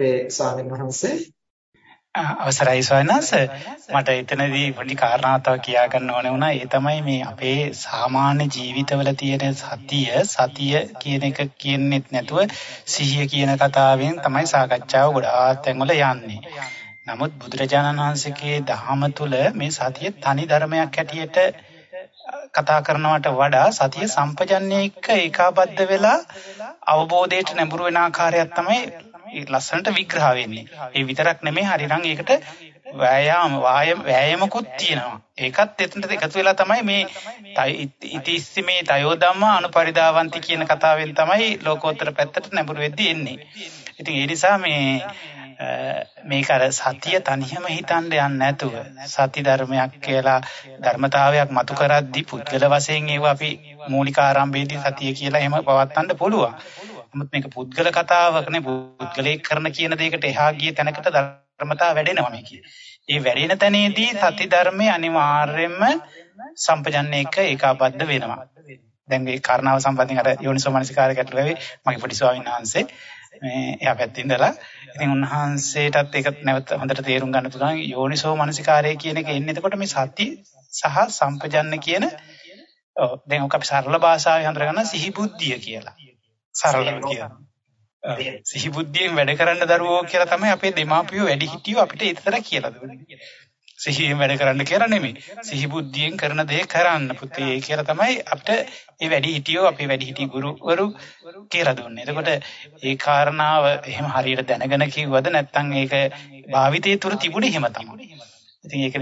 අපේ ස්වාමීන් වහන්සේ. අවසරයි සවනස මට එතනදී පොඩි කාරණාවක් කියා ගන්න ඕනේ වුණා. ඒ තමයි මේ අපේ සාමාන්‍ය ජීවිතවල තියෙන සතිය සතිය කියන එක කියන්නෙත් නැතුව සිහිය කියන කතාවෙන් තමයි සාකච්ඡාව ගොඩාක් තැන්වල යන්නේ. නමුත් බුදුරජාණන් වහන්සේගේ දහම තුල මේ සතිය තනි ධර්මයක් හැටියට කතා කරනවට වඩා සතිය සම්පජන්ණය එක්ක ඒකාබද්ධ වෙලා අවබෝධයට නැඹුරු වෙන ආකාරයක් තමයි ලස්සනට විග්‍රහ වෙන්නේ. ඒ විතරක් නෙමෙයි හරිනම් ඒකට වෑයාම වෑයමකුත් තියෙනවා. ඒකත් එතනට එකතු වෙලා තමයි මේ ඉතිස්සි මේ තයෝ ධම්ම අනුපරිදාවන්ති කියන කතාවෙන් තමයි ලෝකෝත්තර පැත්තට නැඹුරු වෙද්දී එන්නේ. ඉතින් ඒ නිසා මේ මේක අර සතිය තනියම හිතන්න යන්නේ නැතුව සති ධර්මයක් කියලා ධර්මතාවයක් මතු කරද්දී පුද්ගල වශයෙන් ඒව අපි මූලික ආරම්භයේදී සතිය කියලා එහෙම පවත්වන්න පුළුවන්. නමුත් මේක පුද්ගල කතාවකනේ පුද්ගලයෙක් කරන කියන දෙයකට එහා ගිය තැනකට ධර්මතාව වැඩෙනවා මේකේ. ඒ වැඩෙන තැනේදී සති ධර්මයේ අනිවාර්යයෙන්ම සම්පජන්ණය එක ඒකාබද්ධ වෙනවා. දැන් මේ කාරණාව සම්බන්ධයෙන් අර යෝනිසෝ මනසිකාරයකට වෙවි මගේ පොඩි ස්වාමීන් වහන්සේ මේ එහා පැත්තේ ඉඳලා ඉතින් උන්වහන්සේටත් ඒක නැවත හොඳට තේරුම් ගන්න පුළුවන් යෝනිසෝ මනසිකාරය කියන එක එන්නේ එතකොට මේ සති සහ සම්පජන්න කියන ඔව් දැන් ඔක අපි සරල භාෂාවෙන් හඳුනගන්න සිහි බුද්ධිය කියලා. සරලව කියනවා. සිහි බුද්ධියෙන් වැඩ කරන්න දරුවෝ කියලා තමයි අපේ දෙමාපියෝ වැඩි හිටියෝ අපිට ඒතර කියලා දුන්නේ. සිහියෙන් වැඩ කරන්න කියලා නෙමෙයි. සිහි බුද්ධියෙන් කරන දේ කරන්න පුතේ කියලා තමයි අපිට ඒ වැඩි හිටියෝ අපේ වැඩි හිටි ගුරුවරු කියලා දුන්නේ. එතකොට ඒ කාරණාව එහෙම හරියට දැනගෙන කිව්වද නැත්නම් ඒක භාවිතයේ තුර තිබුණේ එහෙම තමයි. ඉතින් ඒක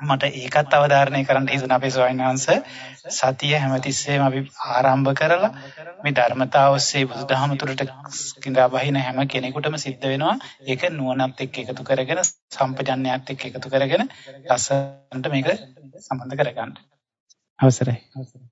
මට ඒකත් අවධාරණය කරන්න හිතුණා අපේ ස්වාමීන් වහන්සේ. සතිය හැමතිස්සෙම අපි ආරම්භ කරලා මේ ධර්මතාව ඔස්සේ බුදුදහම තුරට කිඳා බහින හැම කෙනෙකුටම සිද්ධ වෙනවා. ඒක නුවණත් එක්ක එකතු කරගෙන සම්පජන්ණයත් එක්ක එකතු කරගෙන ලස්සනට මේක සම්බන්ධ කරගන්න. අවසරයි. අවසරයි.